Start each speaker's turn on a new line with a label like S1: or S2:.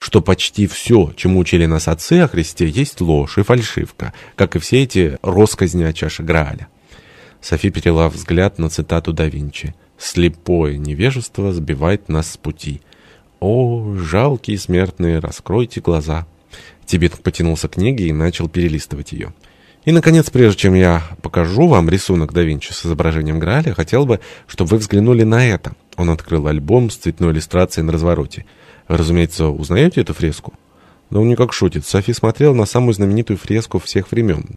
S1: что почти все, чему учили нас отцы о Христе, есть ложь и фальшивка, как и все эти росказни о чаше Грааля. Софи перела взгляд на цитату да Винчи. «Слепое невежество сбивает нас с пути». «О, жалкие смертные, раскройте глаза». Тибет потянулся к книге и начал перелистывать ее. И, наконец, прежде чем я покажу вам рисунок да Винчи с изображением Грааля, хотел бы, чтобы вы взглянули на это. Он открыл альбом с цветной иллюстрацией на развороте. Разумеется, узнаете эту фреску? Да он никак шутит. Софи смотрел на самую знаменитую фреску всех времен.